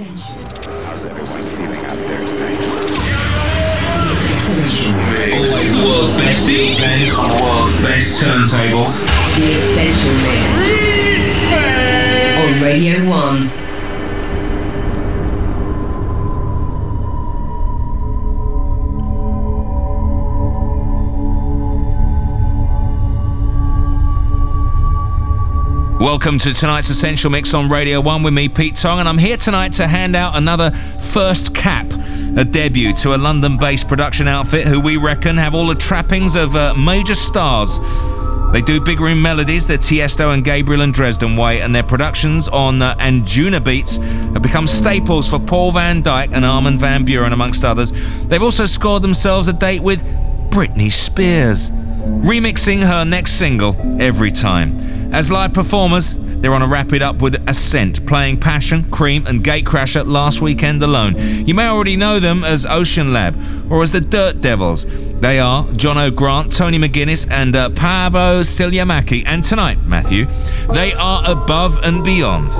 How's everyone feeling out there tonight? Always the world's best DJs on the world's best turntables. The Essential Mix. On Radio 1. Welcome to tonight's Essential Mix on Radio 1 with me, Pete Tong, and I'm here tonight to hand out another first cap, a debut to a London based production outfit who we reckon have all the trappings of uh, major stars. They do big room melodies, they're Tiesto and Gabriel and Dresden Way, and their productions on uh, Anjunabeats have become staples for Paul van Dyk and Armin van Buuren, amongst others. They've also scored themselves a date with Britney Spears, remixing her next single Everytime. As live performers, they're on a rapid upward ascent, playing Passion, Cream, and Gatecrasher last weekend alone. You may already know them as OceanLab or as the Dirt Devils. They are Jono Grant, Tony McGuinness, and uh, Paavo Siljamäki. And tonight, Matthew, they are above and beyond.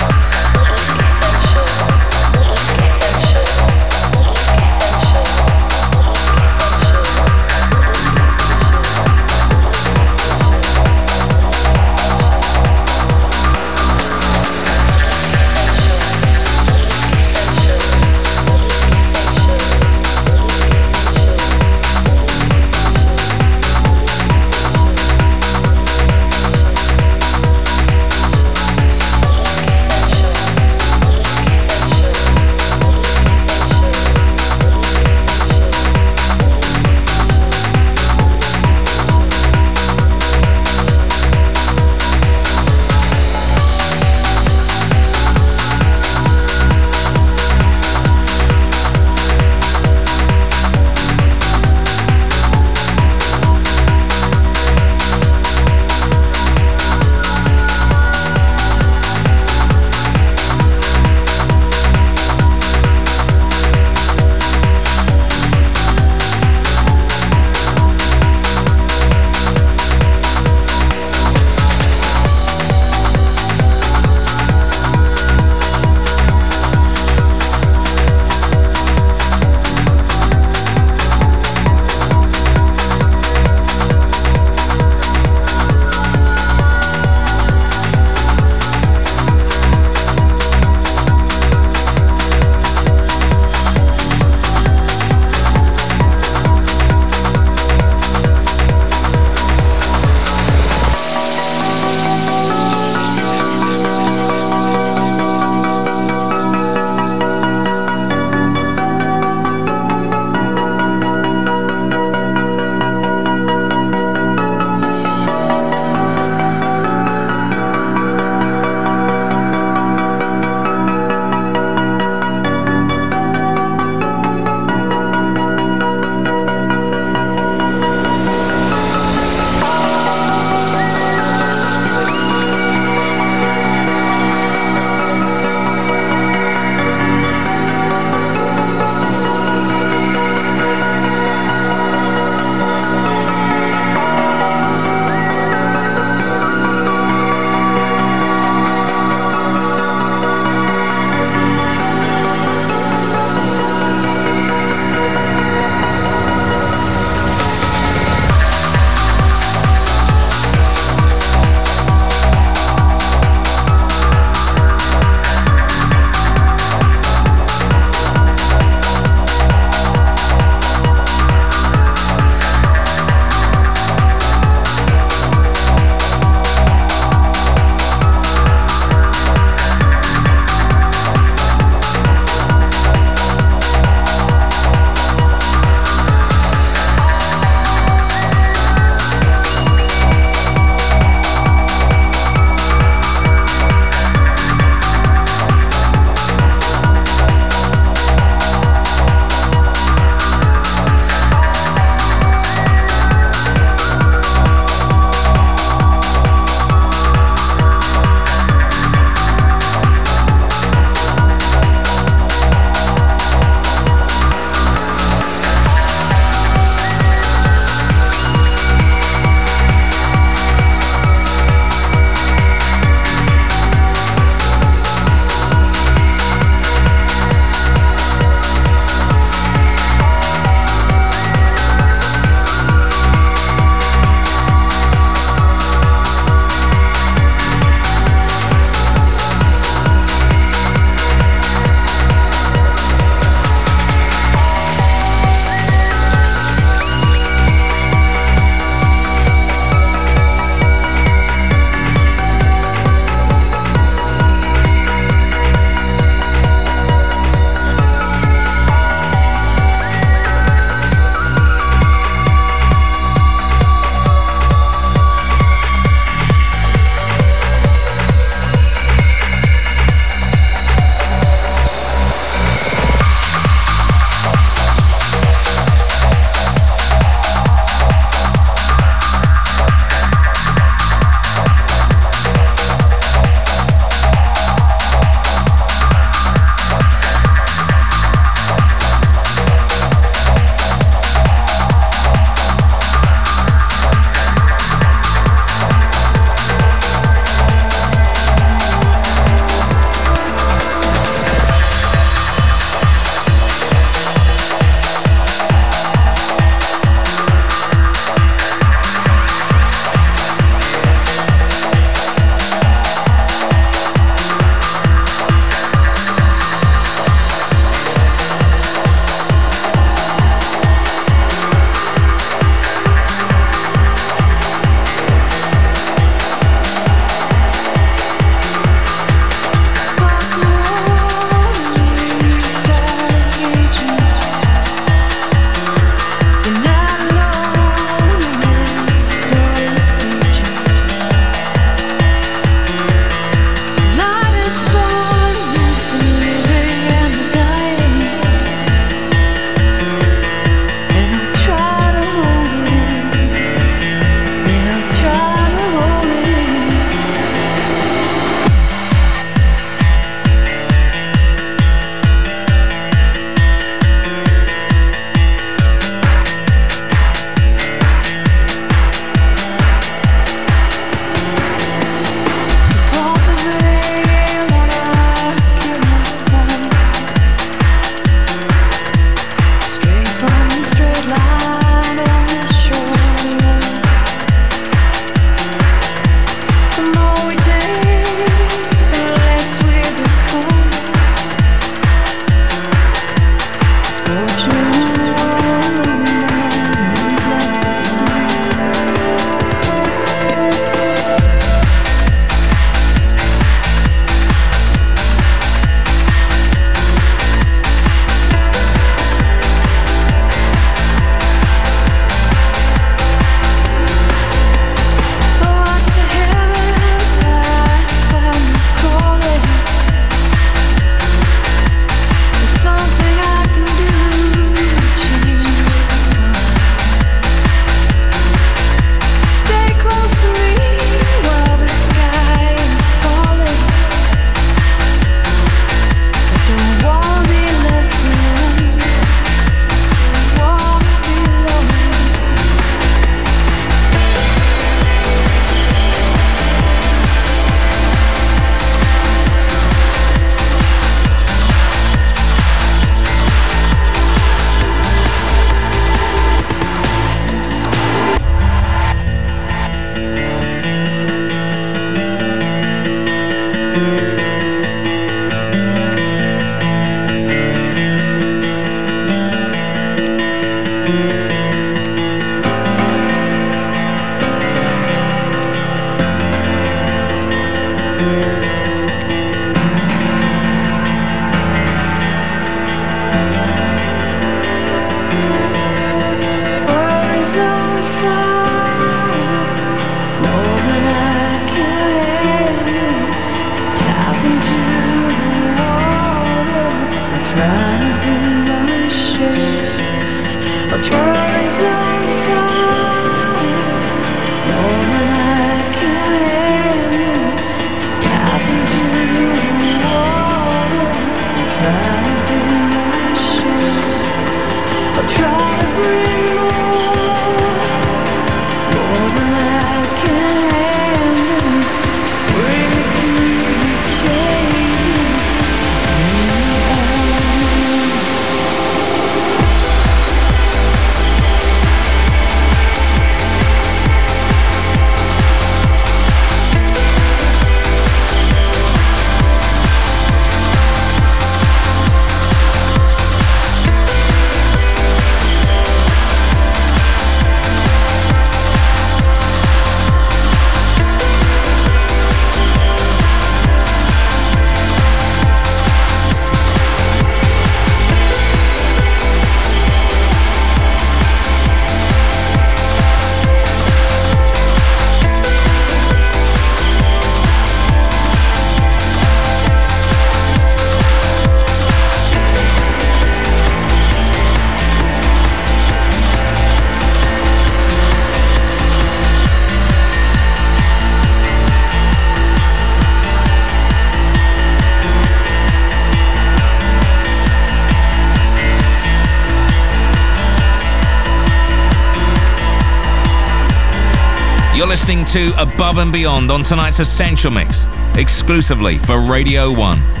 listening to Above and Beyond on tonight's Essential Mix, exclusively for Radio 1.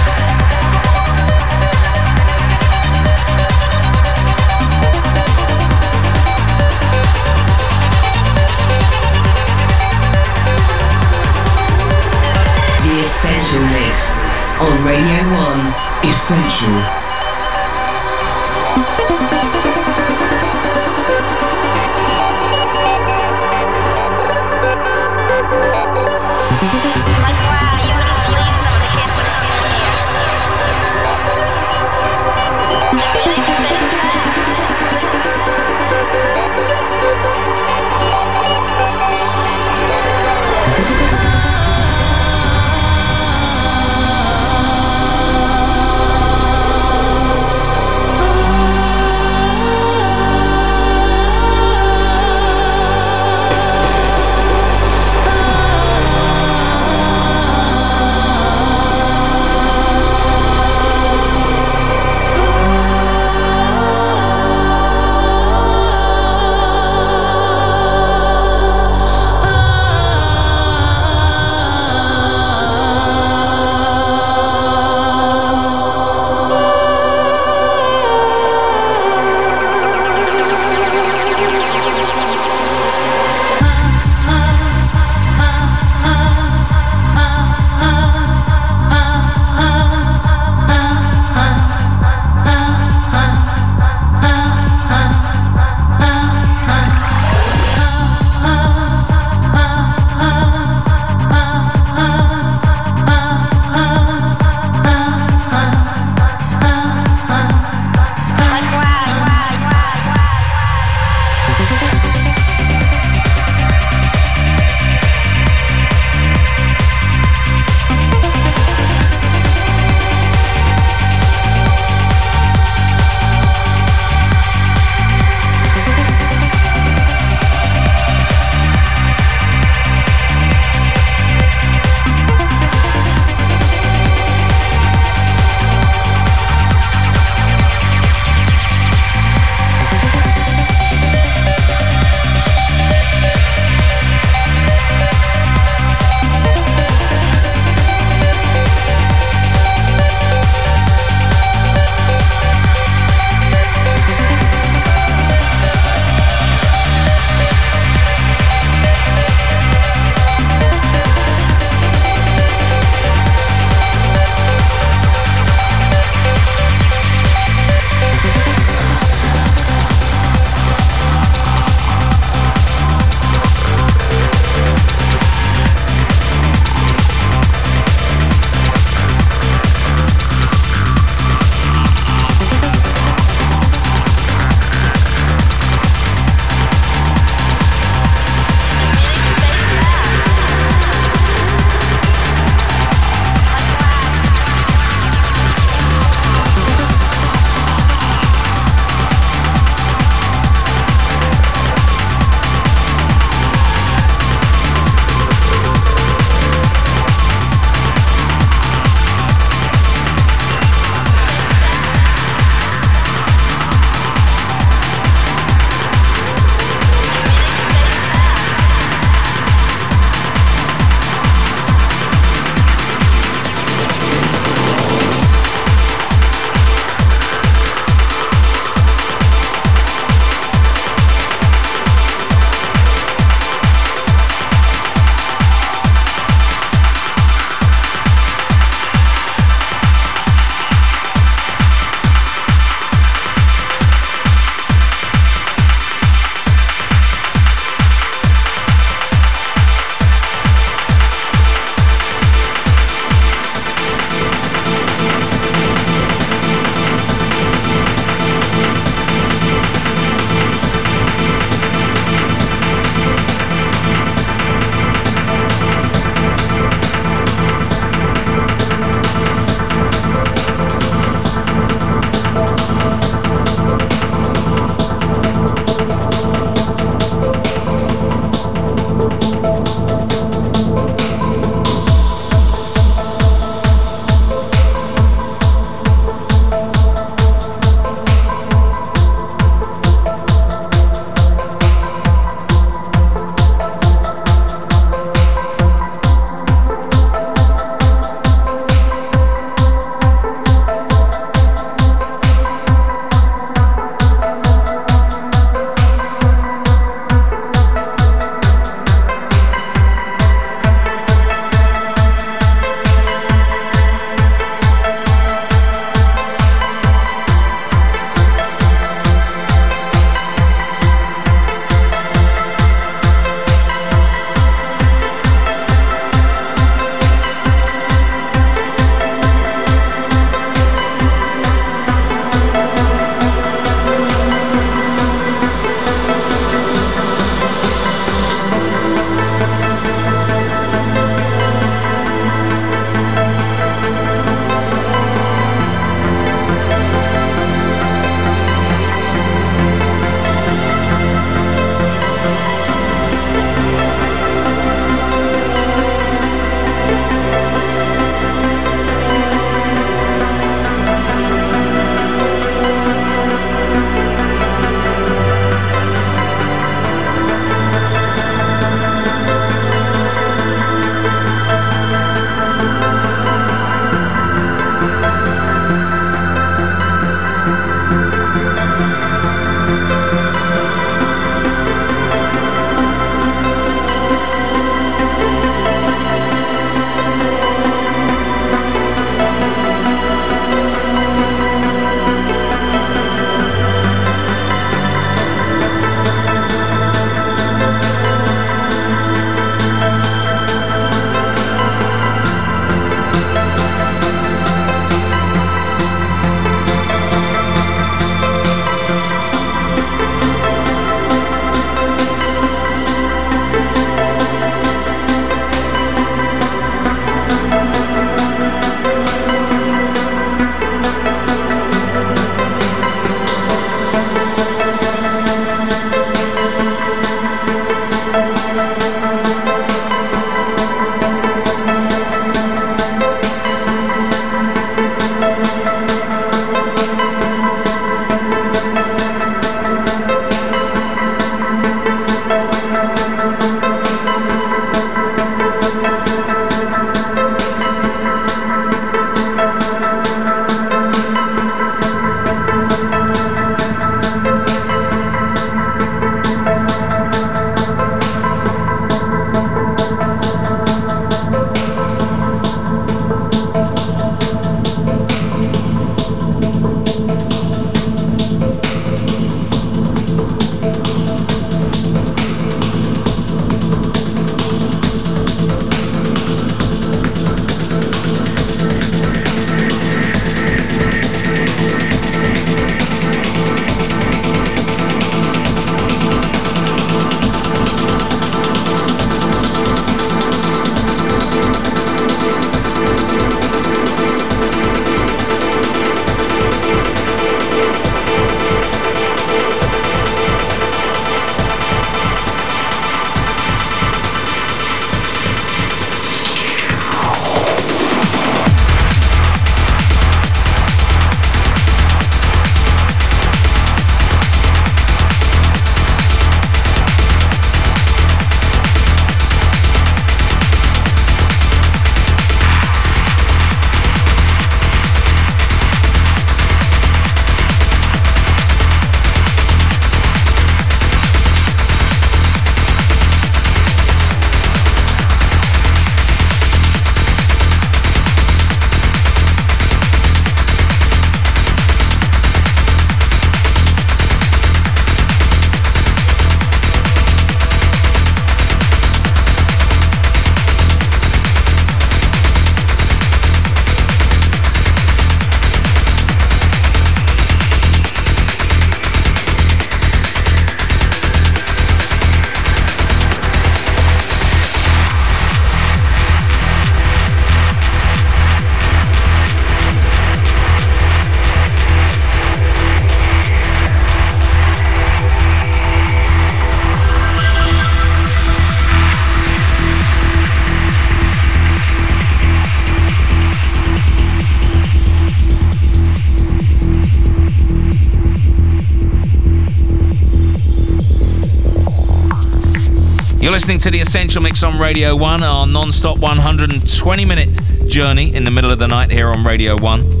You're listening to the Essential Mix on Radio 1, our non stop 120 minute journey in the middle of the night here on Radio 1.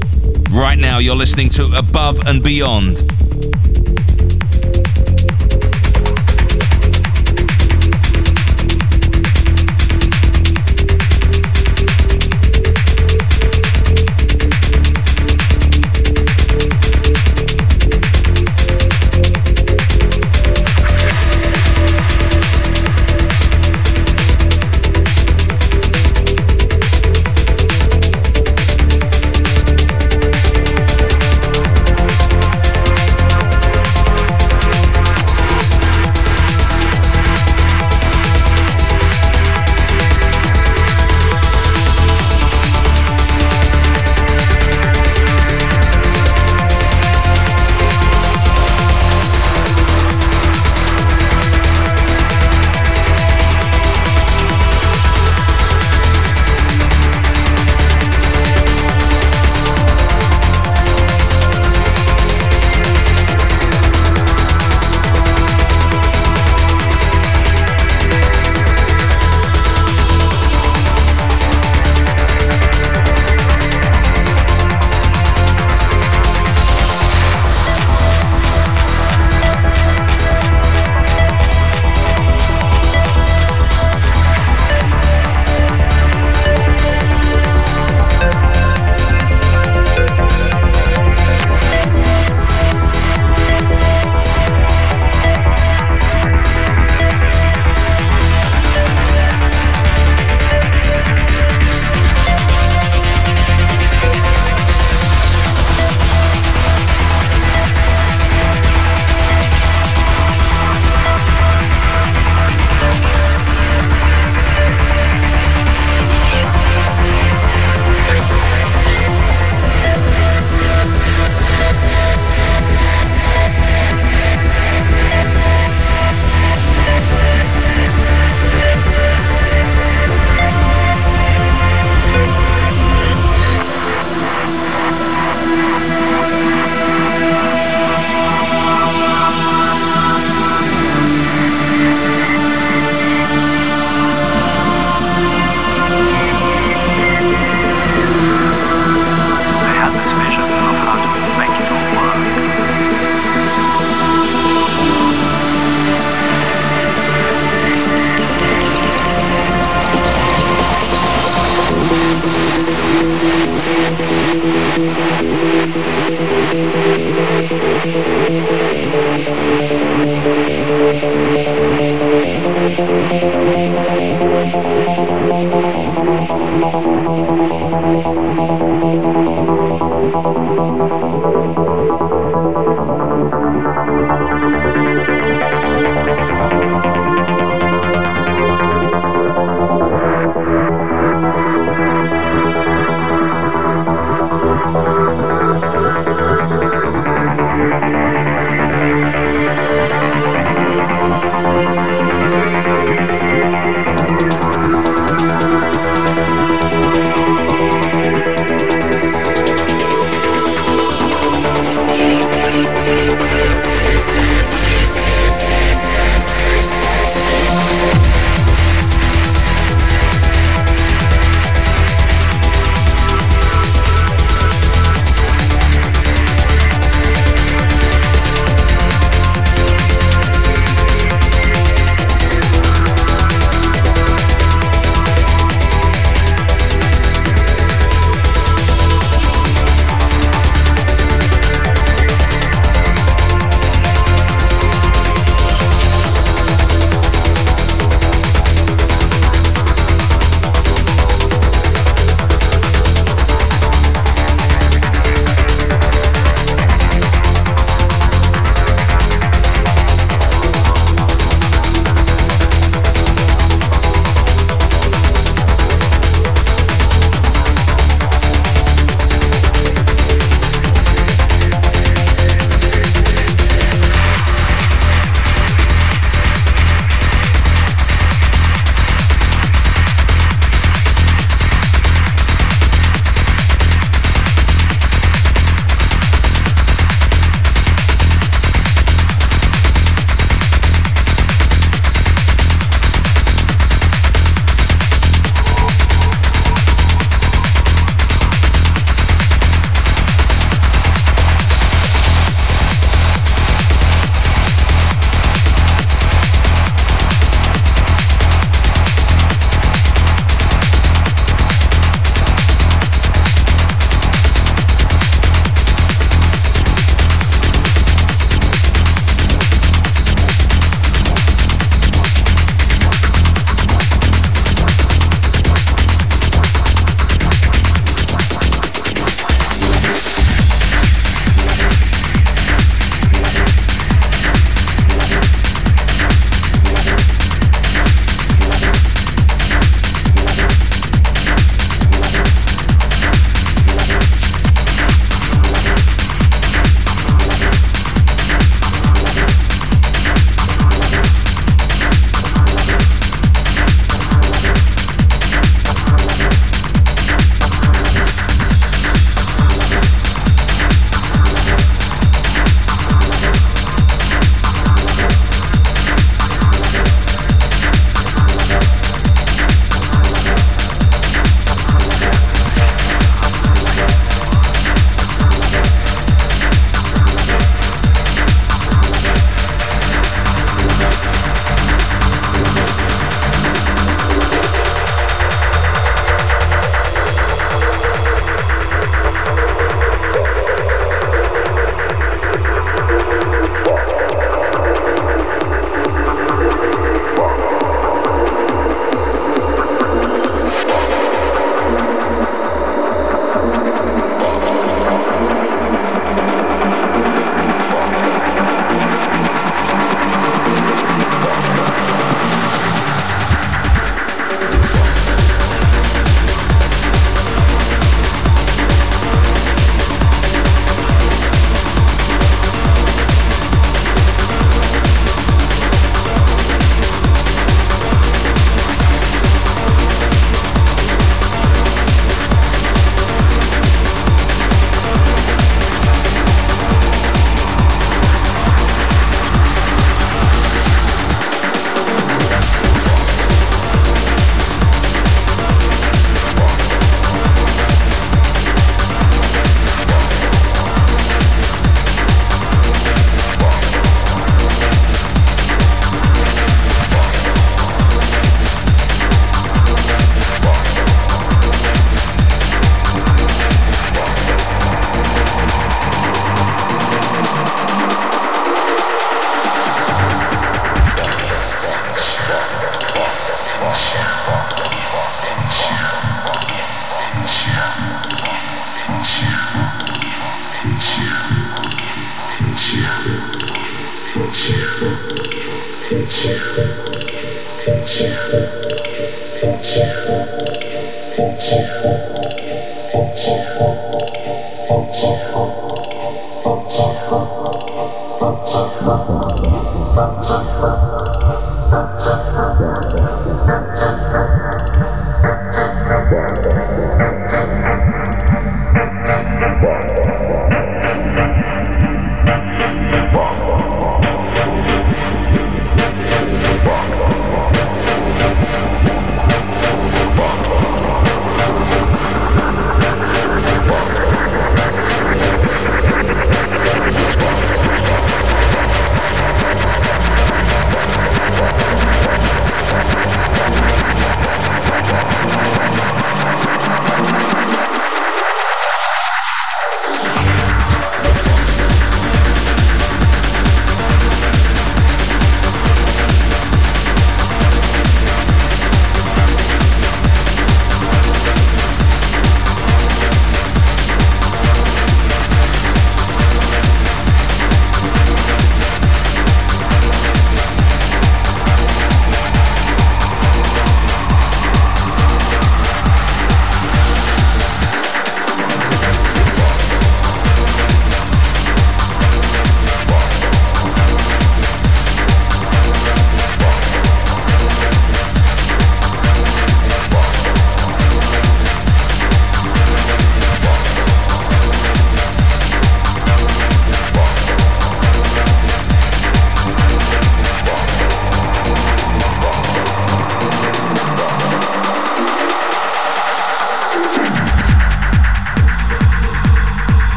Right now, you're listening to Above and Beyond.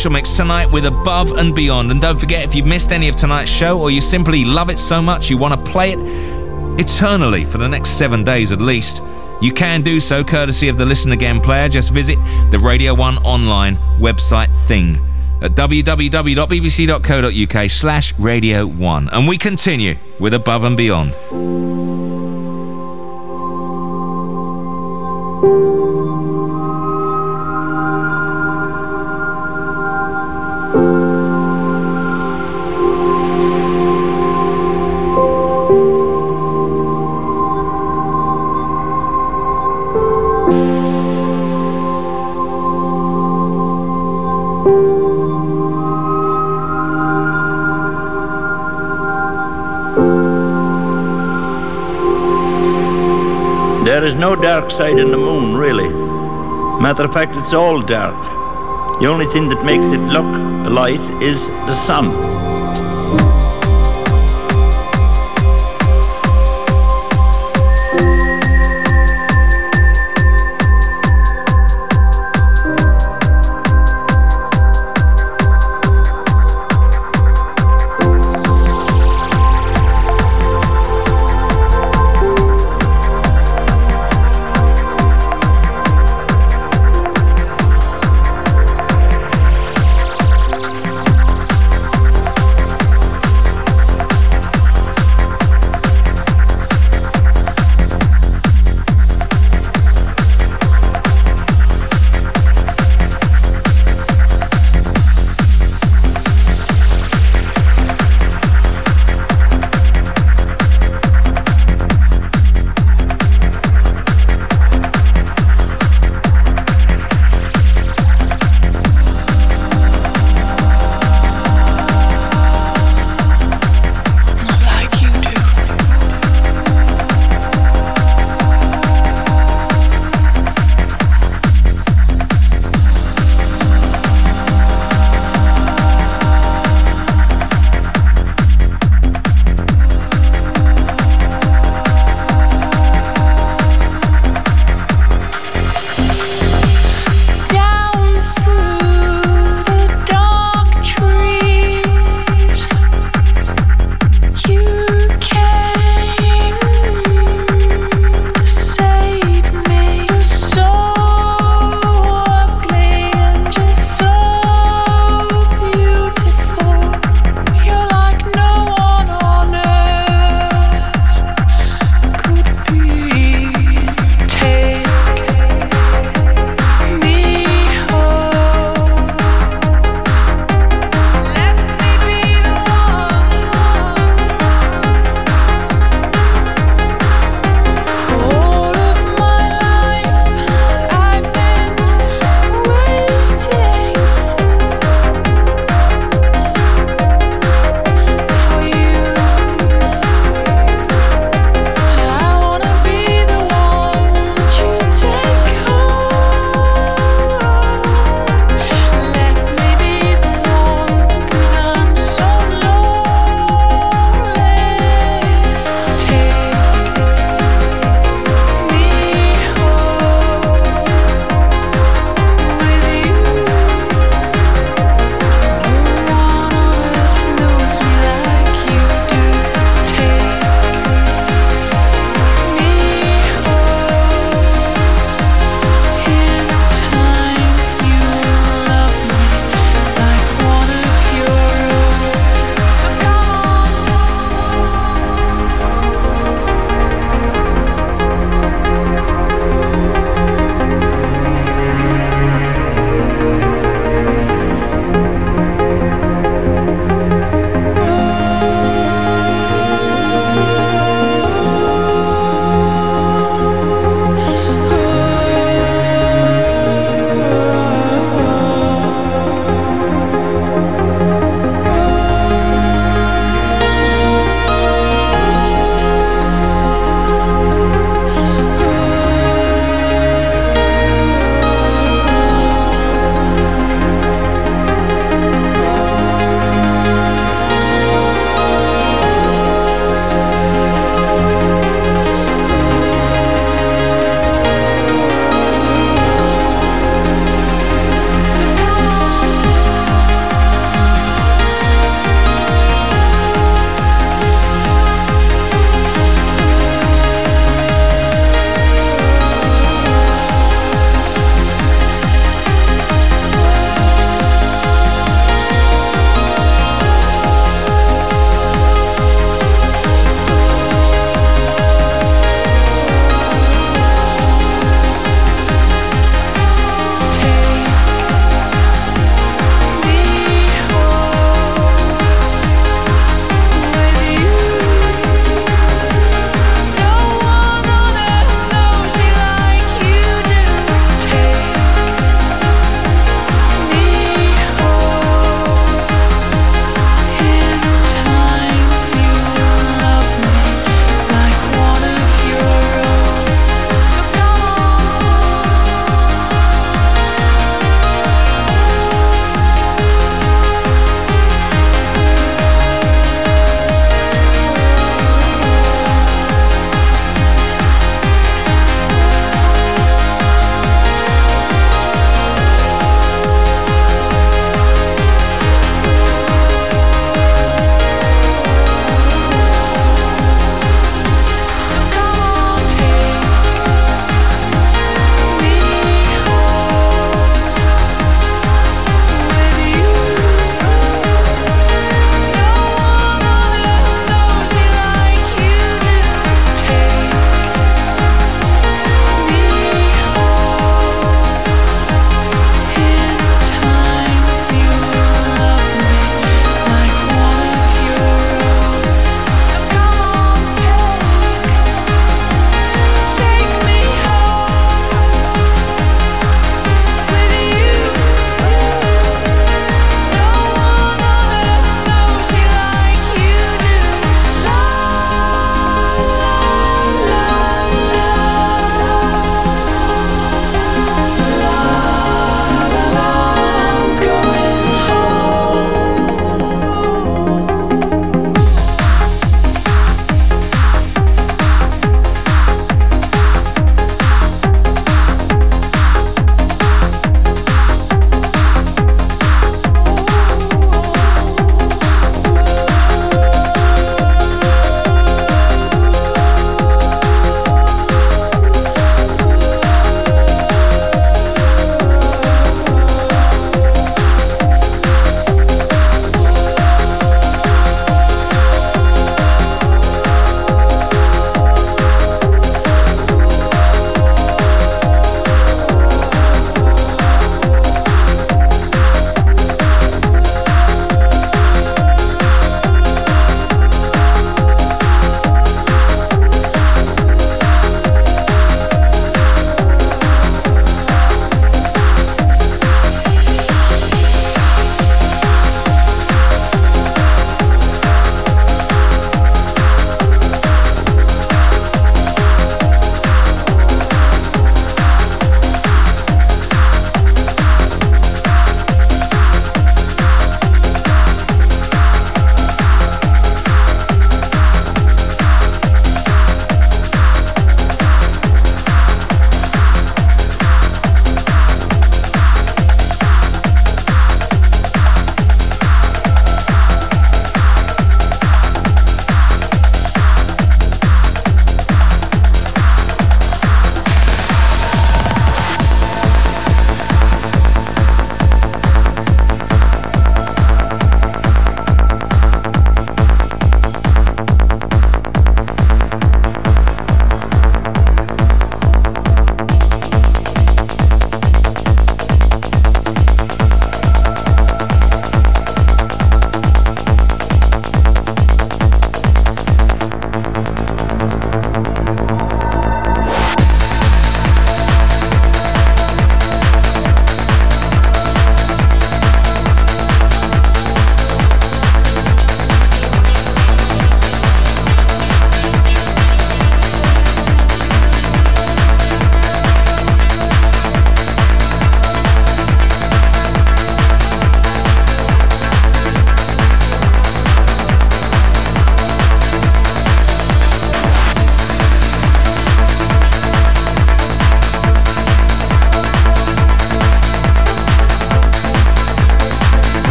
1's Essential Mix tonight with Above and Beyond. And don't forget, if you've missed any of tonight's show or you simply love it so much you want to play it eternally for the next seven days at least, you can do so courtesy of the Listen Again player. Just visit the Radio 1 online website thing at www.bbc.co.uk slash Radio 1. And we continue with Above and Beyond. Dark side in the moon, really. Matter of fact, it's all dark. The only thing that makes it look light is the sun.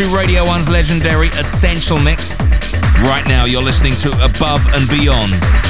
to Radio 1's legendary Essential Mix. Right now, you're listening to Above and Beyond.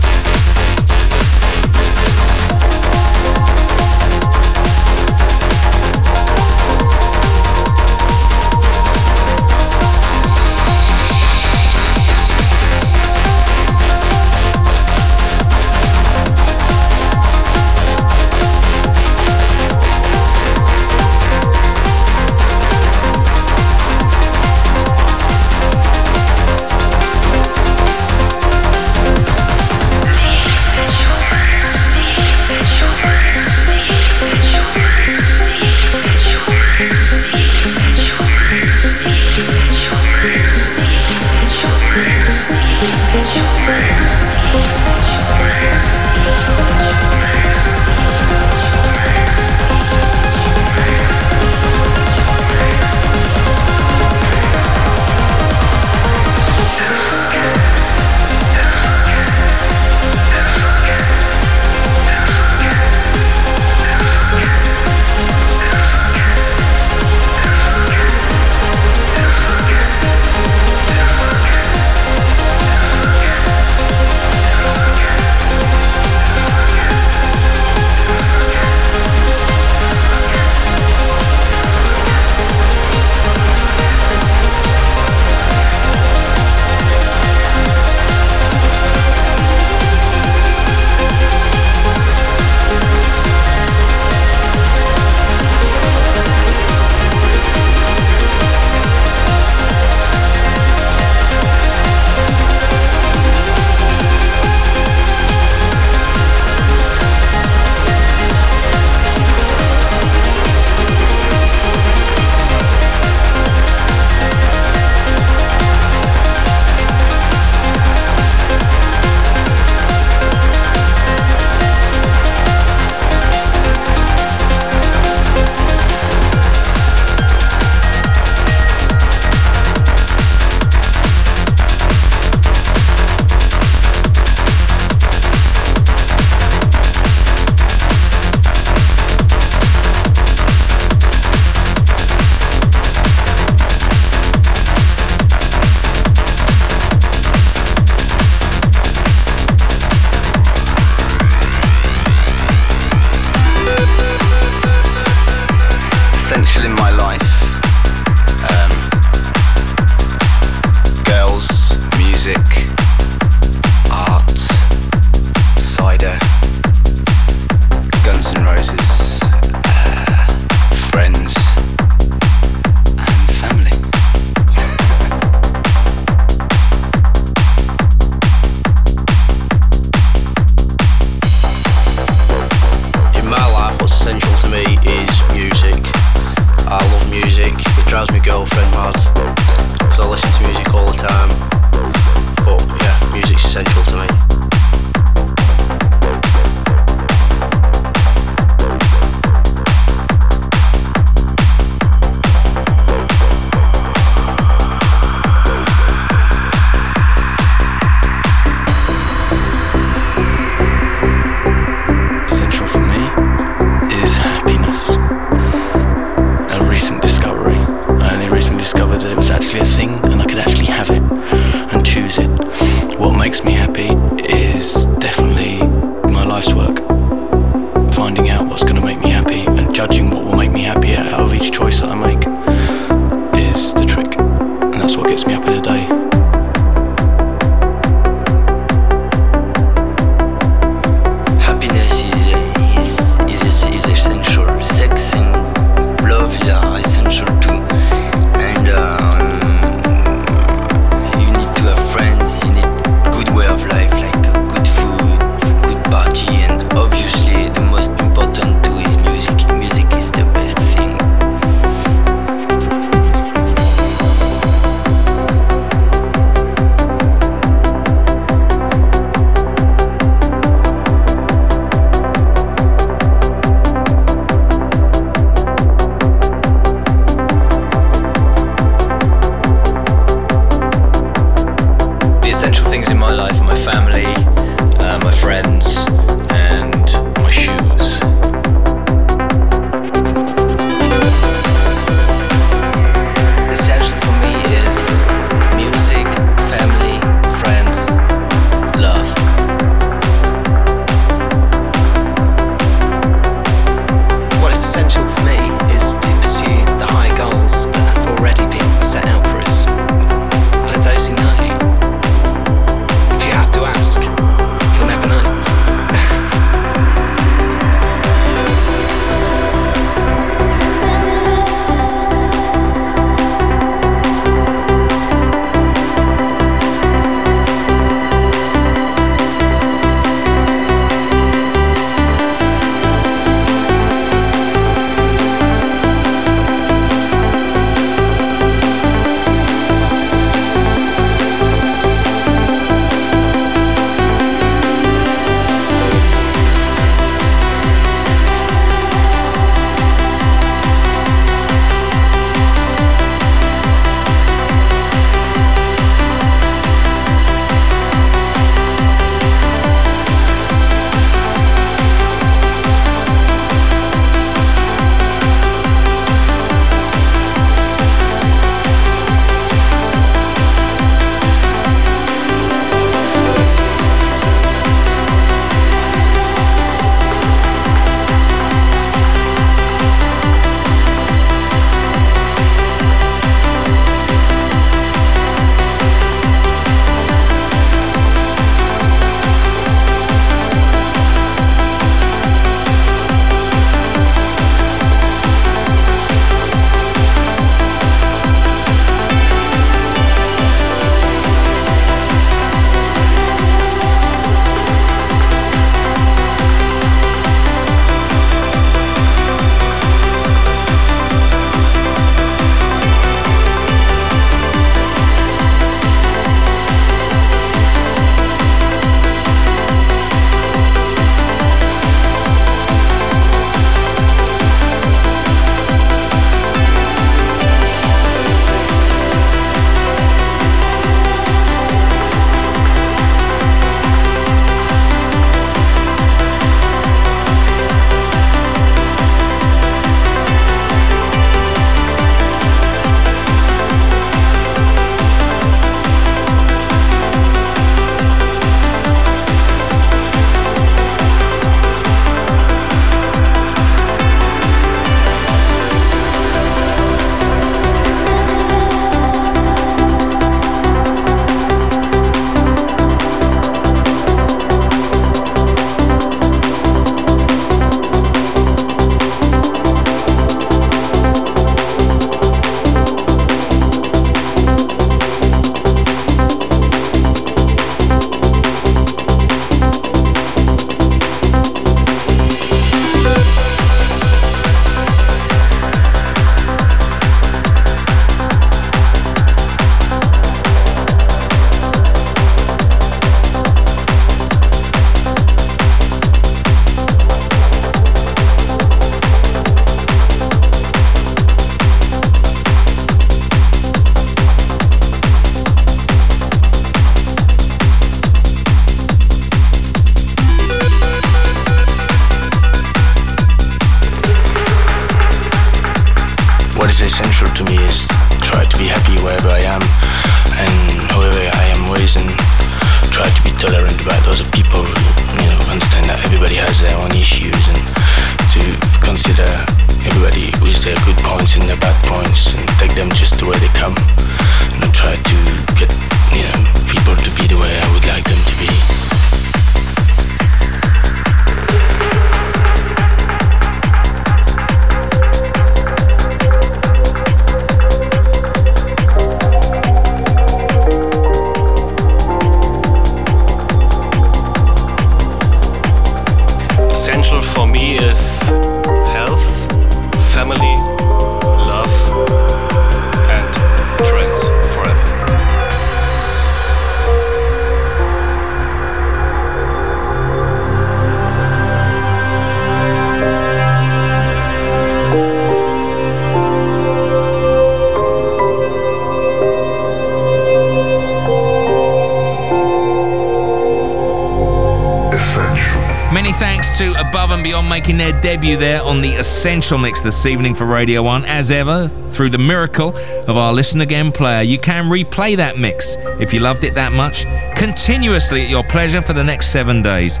Debut there on the Essential Mix this evening for Radio 1. As ever, through the miracle of our Listen Again player, you can replay that mix if you loved it that much, continuously at your pleasure for the next seven days.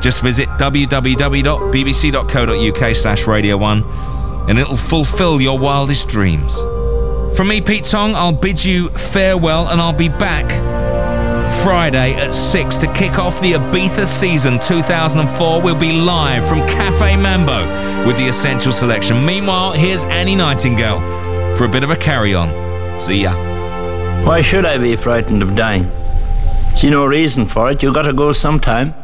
Just visit www.bbc.co.uk slash Radio 1 and it'll fulfill your wildest dreams. From me, Pete Tong, I'll bid you farewell and I'll be back Friday at 6 to kick off the Ibiza season 2004. We'll be live from Cafe Mambo with the Essential Selection. Meanwhile, here's Annie Nightingale for a bit of a carry on. See ya. Why should I be frightened of dying? See no reason for it. You gotta go sometime.